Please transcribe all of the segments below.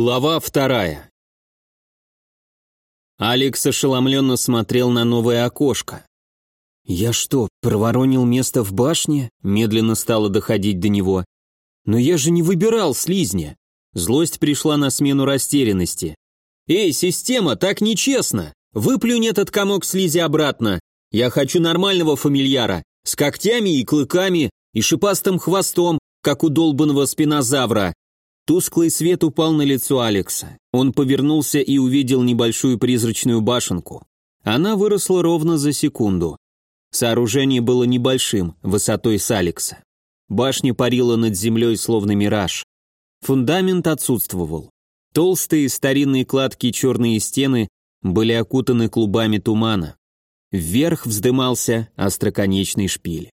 Глава вторая. Алекс ошеломленно смотрел на новое окошко. «Я что, проворонил место в башне?» Медленно стало доходить до него. «Но я же не выбирал слизня!» Злость пришла на смену растерянности. «Эй, система, так нечестно! Выплюнь этот комок слизи обратно! Я хочу нормального фамильяра, с когтями и клыками, и шипастым хвостом, как у долбанного спинозавра, Тусклый свет упал на лицо Алекса. Он повернулся и увидел небольшую призрачную башенку. Она выросла ровно за секунду. Сооружение было небольшим, высотой с Алекса. Башня парила над землей, словно мираж. Фундамент отсутствовал. Толстые старинные кладки черные стены были окутаны клубами тумана. Вверх вздымался остроконечный шпиль.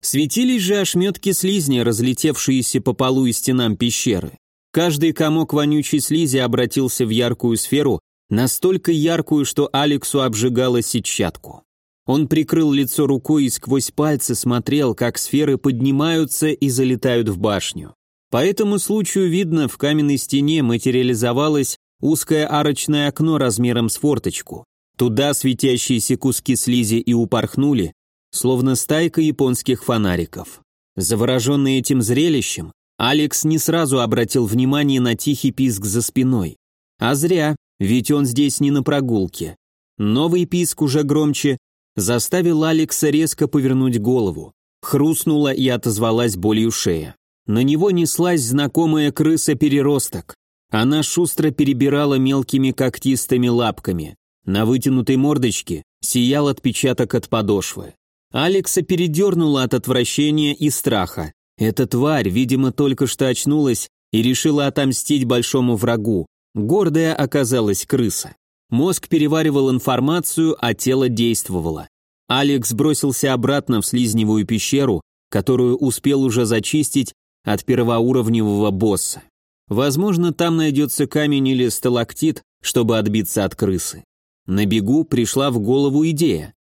Светились же ошметки слизня, разлетевшиеся по полу и стенам пещеры. Каждый комок вонючей слизи обратился в яркую сферу, настолько яркую, что Алексу обжигала сетчатку. Он прикрыл лицо рукой и сквозь пальцы смотрел, как сферы поднимаются и залетают в башню. По этому случаю видно, в каменной стене материализовалось узкое арочное окно размером с форточку. Туда светящиеся куски слизи и упорхнули, словно стайка японских фонариков. Завороженный этим зрелищем, Алекс не сразу обратил внимание на тихий писк за спиной. А зря, ведь он здесь не на прогулке. Новый писк уже громче заставил Алекса резко повернуть голову. Хрустнула и отозвалась болью шея. На него неслась знакомая крыса-переросток. Она шустро перебирала мелкими когтистыми лапками. На вытянутой мордочке сиял отпечаток от подошвы. Алекса передернула от отвращения и страха. Эта тварь, видимо, только что очнулась и решила отомстить большому врагу. Гордая оказалась крыса. Мозг переваривал информацию, а тело действовало. Алекс бросился обратно в слизневую пещеру, которую успел уже зачистить от первоуровневого босса. Возможно, там найдется камень или сталактит, чтобы отбиться от крысы. На бегу пришла в голову идея.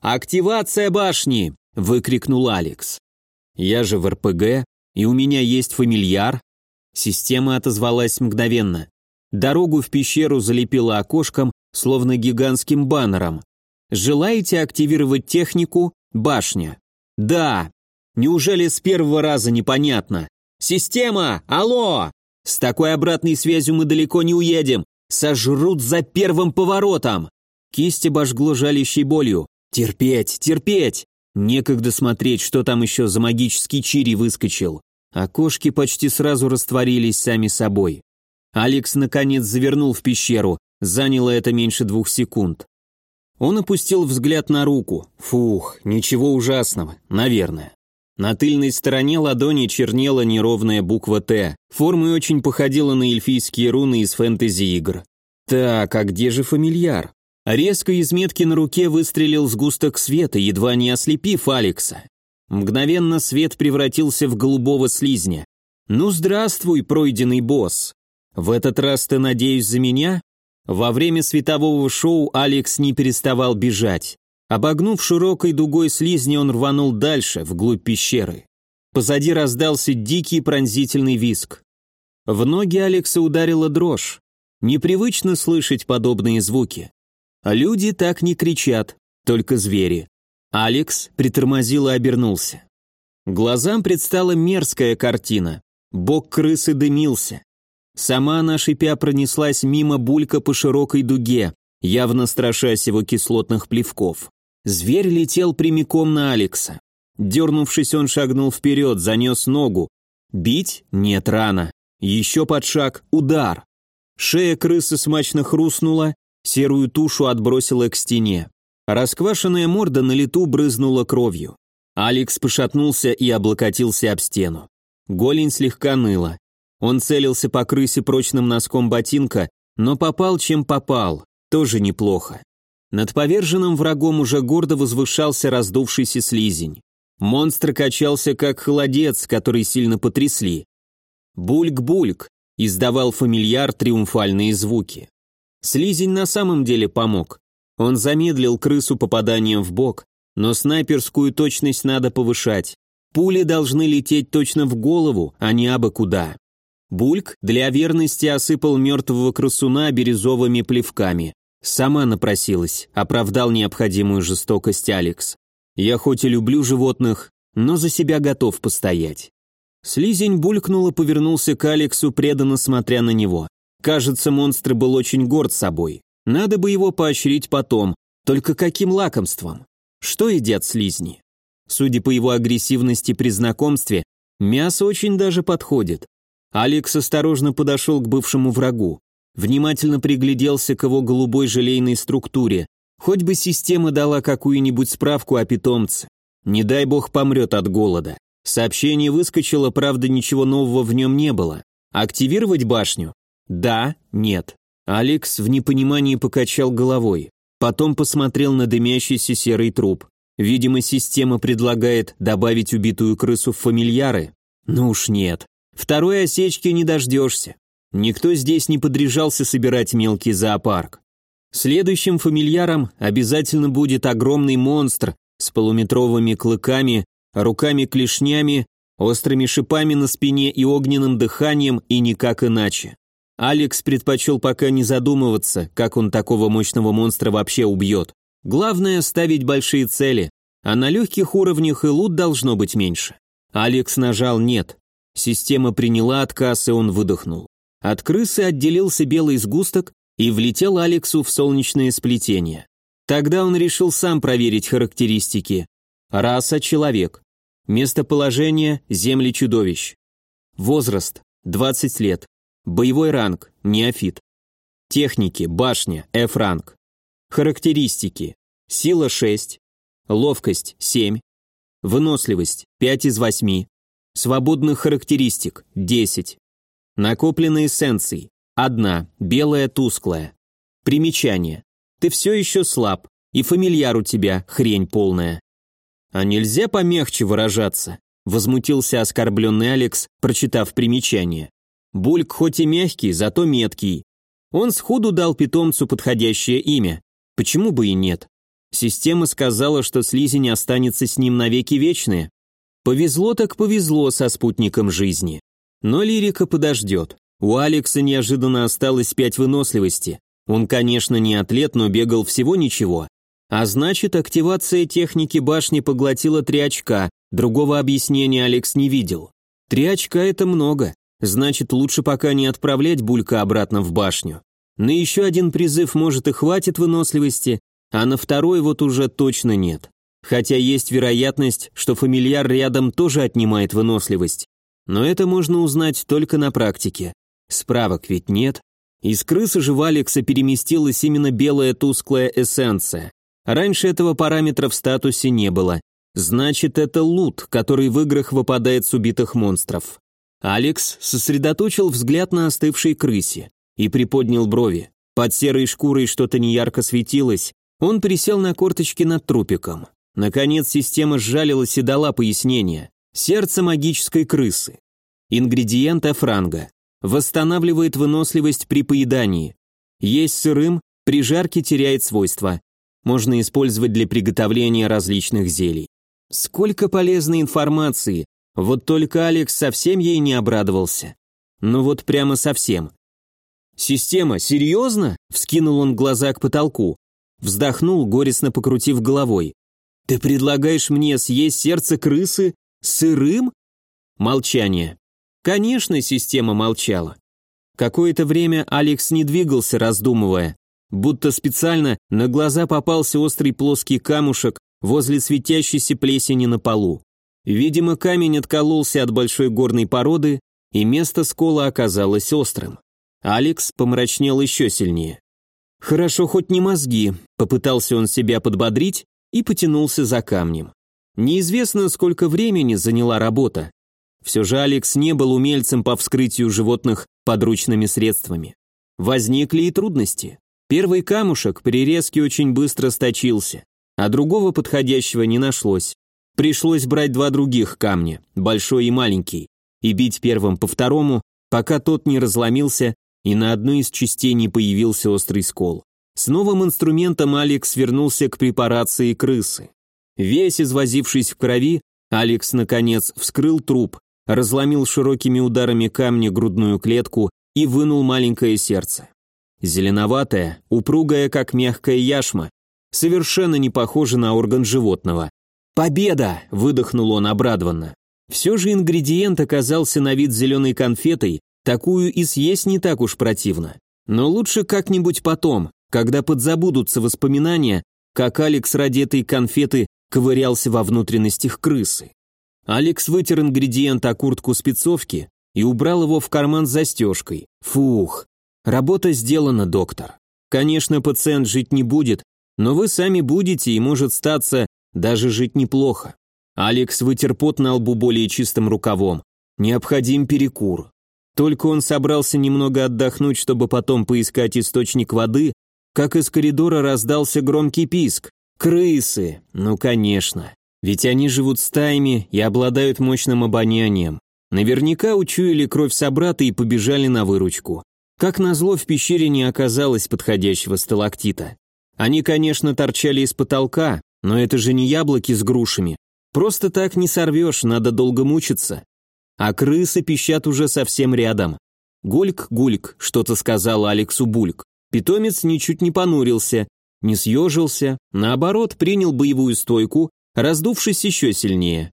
«Активация башни!» – выкрикнул Алекс. Я же в РПГ, и у меня есть фамильяр. Система отозвалась мгновенно. Дорогу в пещеру залепила окошком, словно гигантским баннером. Желаете активировать технику «Башня»? Да. Неужели с первого раза непонятно? Система! Алло! С такой обратной связью мы далеко не уедем. Сожрут за первым поворотом. Кисть обожгло жалящей болью. Терпеть, терпеть. Некогда смотреть, что там еще за магический чири выскочил. Окошки почти сразу растворились сами собой. Алекс наконец завернул в пещеру, заняло это меньше двух секунд. Он опустил взгляд на руку. Фух, ничего ужасного, наверное. На тыльной стороне ладони чернела неровная буква «Т». Формой очень походила на эльфийские руны из фэнтези-игр. Так, а где же фамильяр? Резко из метки на руке выстрелил сгусток света, едва не ослепив Алекса. Мгновенно свет превратился в голубого слизня. «Ну, здравствуй, пройденный босс! В этот раз ты, надеюсь, за меня?» Во время светового шоу Алекс не переставал бежать. Обогнув широкой дугой слизни, он рванул дальше, вглубь пещеры. Позади раздался дикий пронзительный виск. В ноги Алекса ударила дрожь. Непривычно слышать подобные звуки. А люди так не кричат, только звери. Алекс притормозил и обернулся. Глазам предстала мерзкая картина. Бок крысы дымился. Сама она шипя пронеслась мимо булька по широкой дуге, явно страшась его кислотных плевков. Зверь летел прямиком на Алекса. Дернувшись, он шагнул вперед, занес ногу. Бить? Нет, рано. Еще под шаг, удар. Шея крысы смачно хрустнула, Серую тушу отбросило к стене. Расквашенная морда на лету брызнула кровью. Алекс пошатнулся и облокотился об стену. Голень слегка ныла. Он целился по крысе прочным носком ботинка, но попал, чем попал. Тоже неплохо. Над поверженным врагом уже гордо возвышался раздувшийся слизень. Монстр качался, как холодец, который сильно потрясли. «Бульк-бульк», — издавал фамильяр триумфальные звуки. Слизень на самом деле помог. Он замедлил крысу попаданием в бок, но снайперскую точность надо повышать. Пули должны лететь точно в голову, а не абы куда. Бульк для верности осыпал мертвого красуна бирюзовыми плевками. Сама напросилась, оправдал необходимую жестокость Алекс. Я хоть и люблю животных, но за себя готов постоять. Слизень булькнул и повернулся к Алексу, преданно смотря на него. Кажется, монстр был очень горд собой. Надо бы его поощрить потом, только каким лакомством? Что едят слизни? Судя по его агрессивности при знакомстве, мясо очень даже подходит. Алекс осторожно подошел к бывшему врагу, внимательно пригляделся к его голубой желейной структуре, хоть бы система дала какую-нибудь справку о питомце. Не дай бог помрет от голода. Сообщение выскочило, правда ничего нового в нем не было. Активировать башню? Да, нет. Алекс в непонимании покачал головой. Потом посмотрел на дымящийся серый труп. Видимо, система предлагает добавить убитую крысу в фамильяры. Ну уж нет. Второй осечки не дождешься. Никто здесь не подряжался собирать мелкий зоопарк. Следующим фамильяром обязательно будет огромный монстр с полуметровыми клыками, руками-клешнями, острыми шипами на спине и огненным дыханием, и никак иначе. Алекс предпочел пока не задумываться, как он такого мощного монстра вообще убьет. Главное – ставить большие цели, а на легких уровнях и лут должно быть меньше. Алекс нажал «нет». Система приняла отказ, и он выдохнул. От крысы отделился белый сгусток и влетел Алексу в солнечное сплетение. Тогда он решил сам проверить характеристики. Раса – человек. Местоположение – земли чудовищ. Возраст – 20 лет. Боевой ранг – неофит. Техники – башня, F-ранг. Характеристики. Сила 6, ловкость 7, выносливость 5 из 8, свободных характеристик 10, накопленные эссенций 1, белая тусклая. Примечание. Ты все еще слаб, и фамильяр у тебя хрень полная. А нельзя помягче выражаться, возмутился оскорбленный Алекс, прочитав примечание. Бульк хоть и мягкий, зато меткий. Он сходу дал питомцу подходящее имя Почему бы и нет? Система сказала, что слизень останется с ним навеки вечные. Повезло так повезло со спутником жизни. Но лирика подождет. У Алекса неожиданно осталось пять выносливости. Он, конечно, не атлет, но бегал всего ничего. А значит, активация техники башни поглотила три очка, другого объяснения Алекс не видел. Три очка – это много, значит, лучше пока не отправлять Булька обратно в башню. На еще один призыв, может, и хватит выносливости, а на второй вот уже точно нет. Хотя есть вероятность, что фамильяр рядом тоже отнимает выносливость. Но это можно узнать только на практике. Справок ведь нет. Из крысы же в Алекса переместилась именно белая тусклая эссенция. Раньше этого параметра в статусе не было. Значит, это лут, который в играх выпадает с убитых монстров. Алекс сосредоточил взгляд на остывшей крысе и приподнял брови. Под серой шкурой что-то неярко светилось. Он присел на корточки над трупиком. Наконец система сжалилась и дала пояснение. Сердце магической крысы. Ингредиент франга. Восстанавливает выносливость при поедании. Есть сырым, при жарке теряет свойства. Можно использовать для приготовления различных зелий. Сколько полезной информации. Вот только Алекс совсем ей не обрадовался. Ну вот прямо совсем. «Система, серьезно?» – вскинул он глаза к потолку. Вздохнул, горестно покрутив головой. «Ты предлагаешь мне съесть сердце крысы сырым?» Молчание. Конечно, система молчала. Какое-то время Алекс не двигался, раздумывая. Будто специально на глаза попался острый плоский камушек возле светящейся плесени на полу. Видимо, камень откололся от большой горной породы, и место скола оказалось острым. Алекс помрачнел еще сильнее. «Хорошо, хоть не мозги», — попытался он себя подбодрить и потянулся за камнем. Неизвестно, сколько времени заняла работа. Все же Алекс не был умельцем по вскрытию животных подручными средствами. Возникли и трудности. Первый камушек при резке очень быстро сточился, а другого подходящего не нашлось. Пришлось брать два других камня, большой и маленький, и бить первым по второму, пока тот не разломился и на одной из частей не появился острый скол. С новым инструментом Алекс вернулся к препарации крысы. Весь извозившись в крови, Алекс, наконец, вскрыл труп разломил широкими ударами камня грудную клетку и вынул маленькое сердце. Зеленоватое, упругое, как мягкая яшма, совершенно не похоже на орган животного. «Победа!» – выдохнул он обрадованно. Все же ингредиент оказался на вид зеленой конфетой, такую и съесть не так уж противно. Но лучше как-нибудь потом, когда подзабудутся воспоминания, как Алекс ради этой конфеты ковырялся во внутренностях крысы. Алекс вытер ингредиент о куртку спецовки и убрал его в карман с застежкой. Фух, работа сделана, доктор. Конечно, пациент жить не будет, но вы сами будете и, может статься, даже жить неплохо. Алекс вытер пот на лбу более чистым рукавом. Необходим перекур. Только он собрался немного отдохнуть, чтобы потом поискать источник воды, как из коридора раздался громкий писк. Крысы! Ну, конечно. Ведь они живут стаями и обладают мощным обонянием. Наверняка учуяли кровь собрата и побежали на выручку. Как назло, в пещере не оказалось подходящего сталактита. Они, конечно, торчали из потолка, но это же не яблоки с грушами. Просто так не сорвешь, надо долго мучиться. А крысы пищат уже совсем рядом. «Гульк-гульк», — что-то сказал Алексу Бульк. Питомец ничуть не понурился, не съежился, наоборот, принял боевую стойку, раздувшись еще сильнее.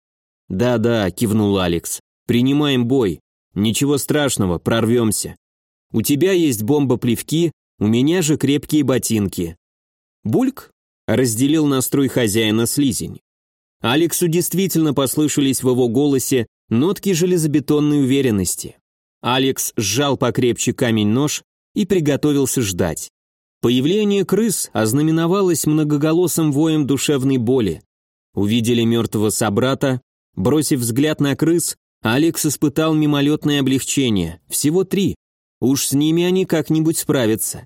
«Да-да», — кивнул Алекс, — «принимаем бой. Ничего страшного, прорвемся. У тебя есть бомба-плевки, у меня же крепкие ботинки». Бульк разделил настрой хозяина слизень. Алексу действительно послышались в его голосе нотки железобетонной уверенности. Алекс сжал покрепче камень-нож и приготовился ждать. Появление крыс ознаменовалось многоголосым воем душевной боли. Увидели мертвого собрата, бросив взгляд на крыс, Алекс испытал мимолетное облегчение, всего три. Уж с ними они как-нибудь справятся.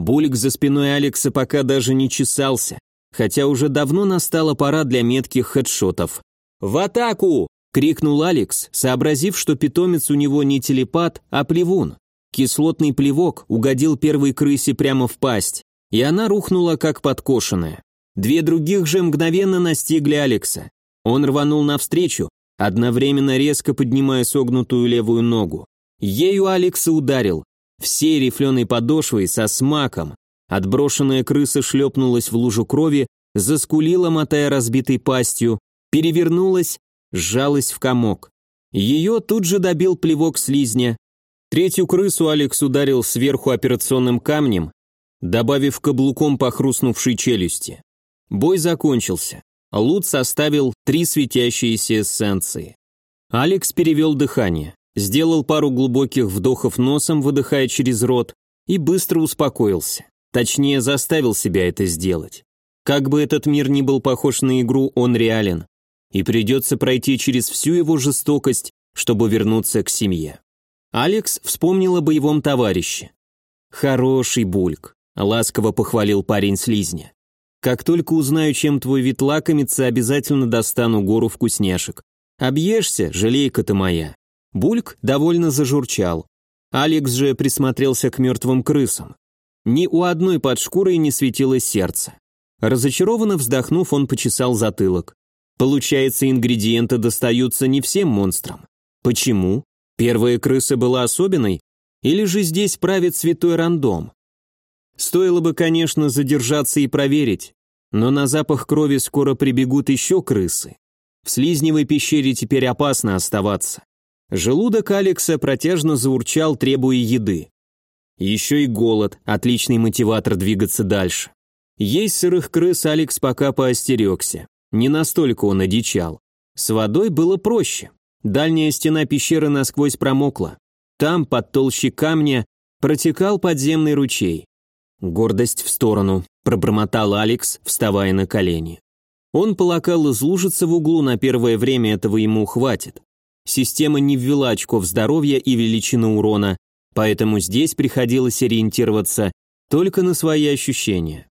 Булик за спиной Алекса пока даже не чесался, хотя уже давно настала пора для метких хедшотов. «В атаку!» — крикнул Алекс, сообразив, что питомец у него не телепат, а плевун. Кислотный плевок угодил первой крысе прямо в пасть, и она рухнула как подкошенная. Две других же мгновенно настигли Алекса. Он рванул навстречу, одновременно резко поднимая согнутую левую ногу. Ею Алекса ударил, всей рифленой подошвой со смаком, Отброшенная крыса шлепнулась в лужу крови, заскулила, мотая разбитой пастью, перевернулась, сжалась в комок. Ее тут же добил плевок слизня. Третью крысу Алекс ударил сверху операционным камнем, добавив каблуком по хрустнувшей челюсти. Бой закончился. Лут составил три светящиеся эссенции. Алекс перевел дыхание, сделал пару глубоких вдохов носом, выдыхая через рот, и быстро успокоился. Точнее, заставил себя это сделать. Как бы этот мир ни был похож на игру, он реален. И придется пройти через всю его жестокость, чтобы вернуться к семье. Алекс вспомнил о боевом товарище. «Хороший бульк», — ласково похвалил парень слизня. «Как только узнаю, чем твой вид лакомится, обязательно достану гору вкусняшек. Объешься, жалейка ты моя». Бульк довольно зажурчал. Алекс же присмотрелся к мертвым крысам. Ни у одной под шкурой не светилось сердце. Разочарованно вздохнув, он почесал затылок. Получается, ингредиенты достаются не всем монстрам. Почему? Первая крыса была особенной? Или же здесь правит святой рандом? Стоило бы, конечно, задержаться и проверить, но на запах крови скоро прибегут еще крысы. В слизневой пещере теперь опасно оставаться. Желудок Алекса протяжно заурчал, требуя еды. Еще и голод, отличный мотиватор двигаться дальше. Есть сырых крыс Алекс пока поостерегся. Не настолько он одичал. С водой было проще. Дальняя стена пещеры насквозь промокла. Там, под толщей камня, протекал подземный ручей. Гордость в сторону, пробормотал Алекс, вставая на колени. Он полакал из лужицы в углу, на первое время этого ему хватит. Система не ввела очков здоровья и величины урона, поэтому здесь приходилось ориентироваться только на свои ощущения.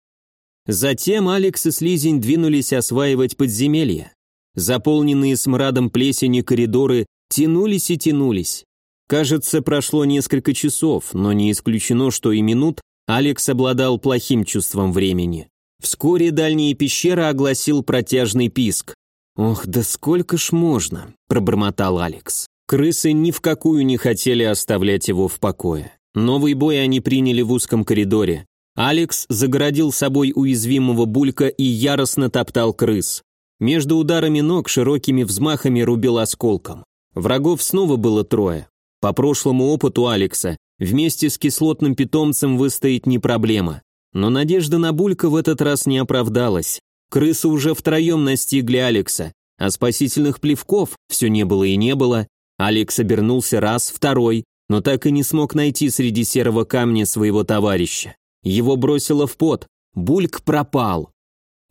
Затем Алекс и Слизень двинулись осваивать подземелья. Заполненные смрадом плесени коридоры тянулись и тянулись. Кажется, прошло несколько часов, но не исключено, что и минут Алекс обладал плохим чувством времени. Вскоре дальние пещеры огласил протяжный писк. «Ох, да сколько ж можно!» – пробормотал Алекс. Крысы ни в какую не хотели оставлять его в покое. Новый бой они приняли в узком коридоре. Алекс загородил собой уязвимого булька и яростно топтал крыс. Между ударами ног широкими взмахами рубил осколком. Врагов снова было трое. По прошлому опыту Алекса, вместе с кислотным питомцем выстоять не проблема. Но надежда на Булька в этот раз не оправдалась. Крысы уже втроем настигли Алекса, а спасительных плевков все не было и не было. Алекс обернулся раз, второй, но так и не смог найти среди серого камня своего товарища. Его бросило в пот. Бульк пропал.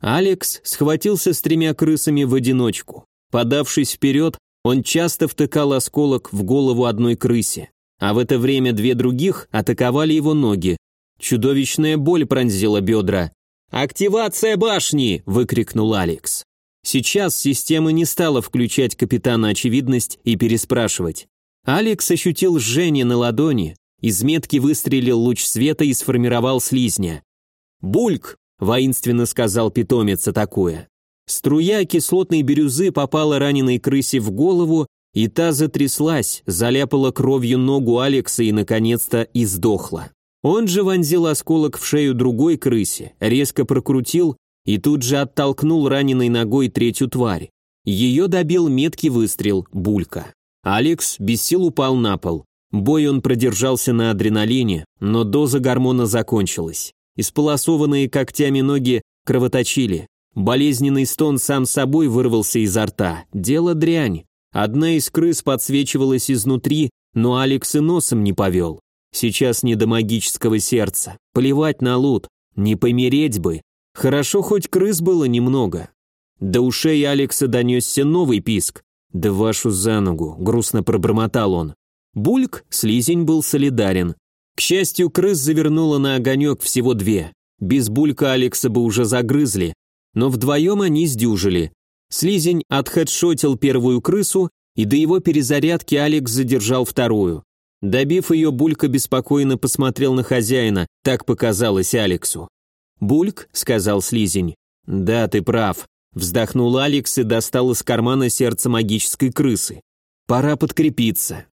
Алекс схватился с тремя крысами в одиночку. Подавшись вперед, он часто втыкал осколок в голову одной крысе, а в это время две других атаковали его ноги. Чудовищная боль пронзила бедра. «Активация башни!» – выкрикнул Алекс. Сейчас система не стала включать капитана очевидность и переспрашивать. Алекс ощутил жжение на ладони, из метки выстрелил луч света и сформировал слизня. «Бульк!» воинственно сказал питомец, атакуя. Струя кислотной бирюзы попала раненой крысе в голову, и та затряслась, заляпала кровью ногу Алекса и, наконец-то, издохла. Он же вонзил осколок в шею другой крысе, резко прокрутил и тут же оттолкнул раненой ногой третью тварь. Ее добил меткий выстрел, булька. Алекс без сил упал на пол. Бой он продержался на адреналине, но доза гормона закончилась. Исполосованные когтями ноги кровоточили. Болезненный стон сам собой вырвался изо рта. Дело дрянь. Одна из крыс подсвечивалась изнутри, но Алекс и носом не повел. Сейчас не до магического сердца. Плевать на лут. Не помереть бы. Хорошо, хоть крыс было немного. До ушей Алекса донесся новый писк. «Да вашу за ногу», — грустно пробормотал он. Бульк, слизень, был солидарен. К счастью, крыс завернула на огонек всего две. Без булька Алекса бы уже загрызли, но вдвоем они сдюжили. Слизень отхедшотил первую крысу, и до его перезарядки Алекс задержал вторую. Добив ее, Булька беспокойно посмотрел на хозяина, так показалось Алексу. «Бульк», — сказал Слизень. «Да, ты прав», — вздохнул Алекс и достал из кармана сердце магической крысы. «Пора подкрепиться».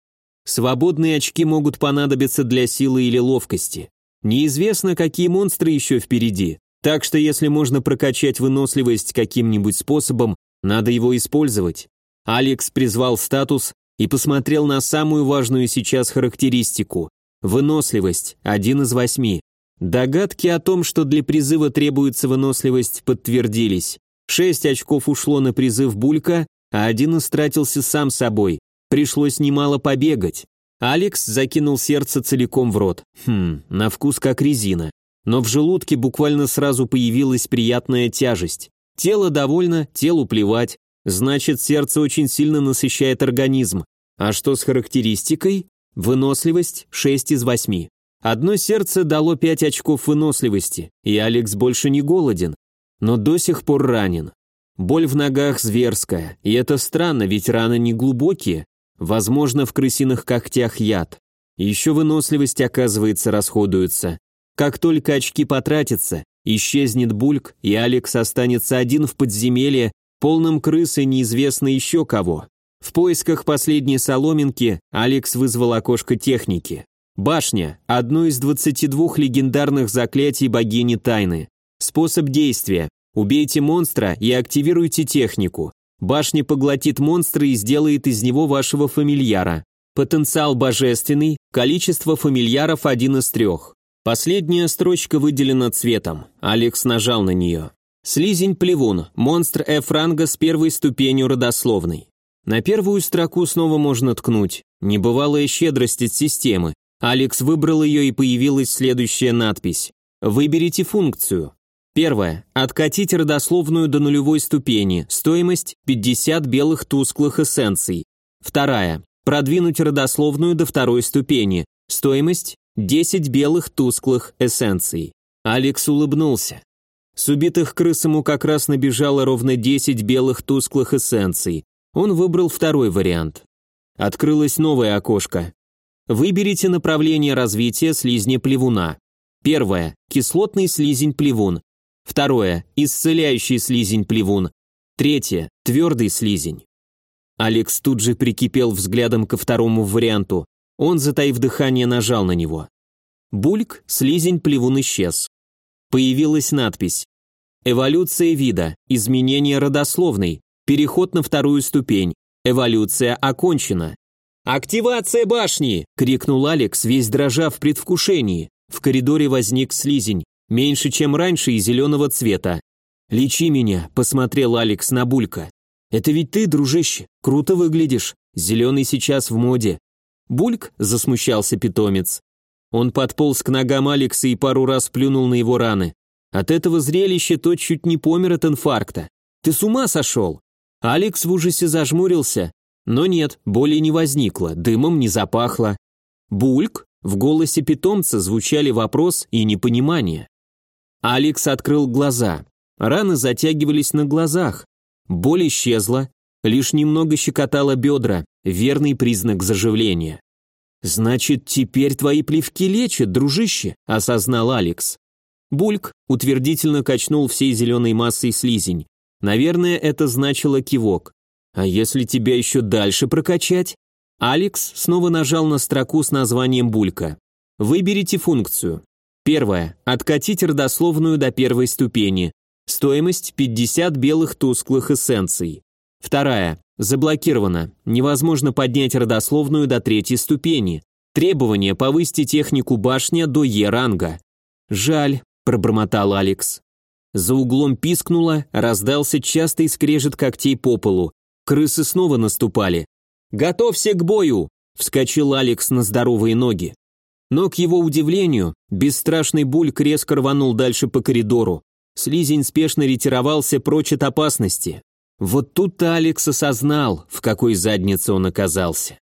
Свободные очки могут понадобиться для силы или ловкости. Неизвестно, какие монстры еще впереди, так что если можно прокачать выносливость каким-нибудь способом, надо его использовать. Алекс призвал статус и посмотрел на самую важную сейчас характеристику – выносливость, один из восьми. Догадки о том, что для призыва требуется выносливость, подтвердились. Шесть очков ушло на призыв Булька, а один истратился сам собой. Пришлось немало побегать. Алекс закинул сердце целиком в рот. Хм, на вкус как резина. Но в желудке буквально сразу появилась приятная тяжесть. Тело довольно, телу плевать. Значит, сердце очень сильно насыщает организм. А что с характеристикой? Выносливость 6 из 8. Одно сердце дало 5 очков выносливости, и Алекс больше не голоден, но до сих пор ранен. Боль в ногах зверская, и это странно, ведь раны не глубокие, Возможно, в крысиных когтях яд. Еще выносливость, оказывается, расходуется. Как только очки потратятся, исчезнет бульк, и Алекс останется один в подземелье, полном крыс и неизвестно еще кого. В поисках последней соломинки Алекс вызвал окошко техники. Башня – одно из 22 легендарных заклятий богини тайны. Способ действия – убейте монстра и активируйте технику. Башня поглотит монстра и сделает из него вашего фамильяра. Потенциал божественный, количество фамильяров один из трех. Последняя строчка выделена цветом. Алекс нажал на нее. Слизень-плевун, монстр F-ранга с первой ступенью родословной. На первую строку снова можно ткнуть. Небывалая щедрость от системы. Алекс выбрал ее и появилась следующая надпись. Выберите функцию. Первое. Откатить родословную до нулевой ступени. Стоимость 50 белых тусклых эссенций. Вторая. Продвинуть родословную до второй ступени. Стоимость 10 белых тусклых эссенций. Алекс улыбнулся. С убитых крыс ему как раз набежало ровно 10 белых тусклых эссенций. Он выбрал второй вариант. Открылось новое окошко. Выберите направление развития слизня плевуна. Первое. Кислотный слизень-плевун. Второе – исцеляющий слизень-плевун. Третье – твердый слизень. Алекс тут же прикипел взглядом ко второму варианту. Он, затаив дыхание, нажал на него. Бульк, слизень, плевун исчез. Появилась надпись «Эволюция вида, изменение родословной, переход на вторую ступень, эволюция окончена». «Активация башни!» — крикнул Алекс, весь дрожа в предвкушении. В коридоре возник слизень, меньше, чем раньше и зеленого цвета. «Лечи меня», — посмотрел Алекс на Булька. «Это ведь ты, дружище, круто выглядишь, зеленый сейчас в моде». «Бульк», — засмущался питомец. Он подполз к ногам Алекса и пару раз плюнул на его раны. От этого зрелища тот чуть не помер от инфаркта. «Ты с ума сошел?» Алекс в ужасе зажмурился, но нет, боли не возникло, дымом не запахло. «Бульк?» В голосе питомца звучали вопрос и непонимание. Алекс открыл глаза. Раны затягивались на глазах. Боль исчезла, лишь немного щекотала бедра, верный признак заживления. «Значит, теперь твои плевки лечат, дружище», — осознал Алекс. Бульк утвердительно качнул всей зеленой массой слизень. Наверное, это значило кивок. «А если тебя еще дальше прокачать?» Алекс снова нажал на строку с названием «Булька». Выберите функцию. Первое. Откатить родословную до первой ступени. Стоимость 50 белых тусклых эссенций. Вторая. Заблокировано. Невозможно поднять родословную до третьей ступени. Требование повысить технику башня до Е-ранга. Жаль, пробормотал Алекс. За углом пискнуло, раздался частый скрежет когтей по полу. Крысы снова наступали. «Готовься к бою!» – вскочил Алекс на здоровые ноги. Но, к его удивлению, бесстрашный бульк резко рванул дальше по коридору. Слизень спешно ретировался прочь от опасности. Вот тут-то Алекс осознал, в какой заднице он оказался.